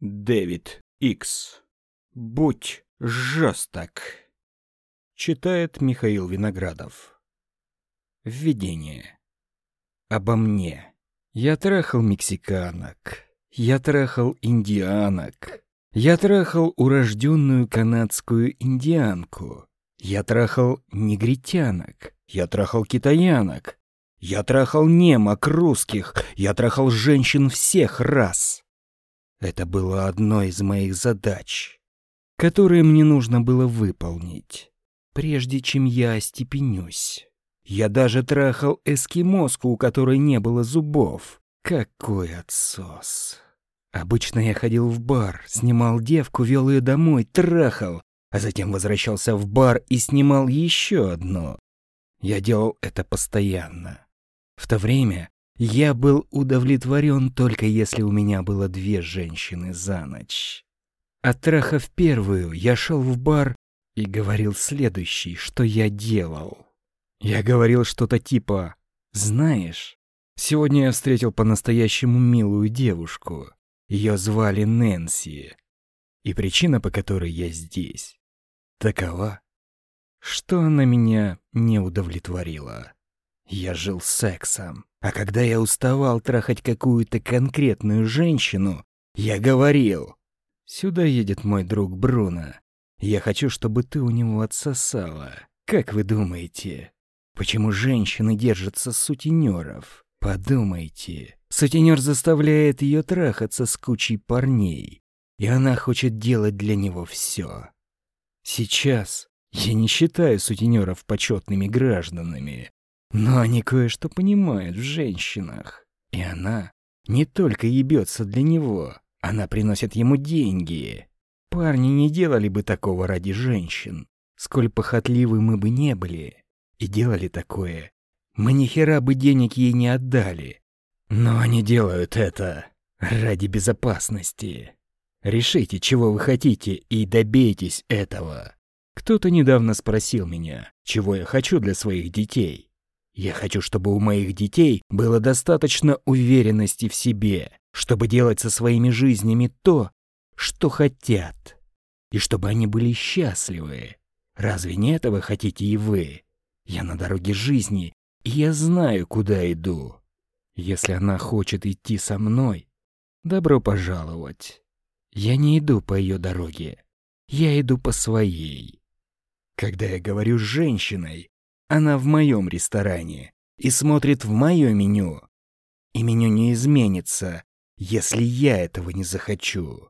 Дэвид Икс. Будь жесток. Читает Михаил Виноградов. Введение. Обо мне. Я трахал мексиканок. Я трахал индианок. Я трахал урожденную канадскую индианку. Я трахал негритянок. Я трахал китаянок. Я трахал немок русских. Я трахал женщин всех рас. Это было одной из моих задач, которые мне нужно было выполнить, прежде чем я остепенюсь. Я даже трахал эскимоску, у которой не было зубов. Какой отсос. Обычно я ходил в бар, снимал девку, вел ее домой, трахал, а затем возвращался в бар и снимал еще одну. Я делал это постоянно. В то время я был удовлетворен только если у меня было две женщины за ночь. Оттрахав первую, я шел в бар и говорил следующий, что я делал. Я говорил что-то типа «Знаешь, сегодня я встретил по-настоящему милую девушку. Ее звали Нэнси. И причина, по которой я здесь, такова, что она меня не удовлетворила. Я жил сексом. А когда я уставал трахать какую-то конкретную женщину, я говорил, «Сюда едет мой друг Бруно. Я хочу, чтобы ты у него отсосала. Как вы думаете, почему женщины держатся сутенеров? Подумайте. Сутенер заставляет ее трахаться с кучей парней, и она хочет делать для него все. Сейчас я не считаю сутенеров почетными гражданами, но они кое-что понимают в женщинах. И она не только ебется для него, она приносит ему деньги. Парни не делали бы такого ради женщин. Сколь похотливы мы бы не были. И делали такое. Мы ни бы денег ей не отдали. Но они делают это ради безопасности. Решите, чего вы хотите, и добейтесь этого. Кто-то недавно спросил меня, чего я хочу для своих детей. Я хочу, чтобы у моих детей было достаточно уверенности в себе, чтобы делать со своими жизнями то, что хотят, и чтобы они были счастливы. Разве не этого хотите и вы? Я на дороге жизни, и я знаю, куда иду. Если она хочет идти со мной, добро пожаловать. Я не иду по ее дороге, я иду по своей. Когда я говорю с женщиной, она в моем ресторане и смотрит в мое меню. И меню не изменится, если я этого не захочу.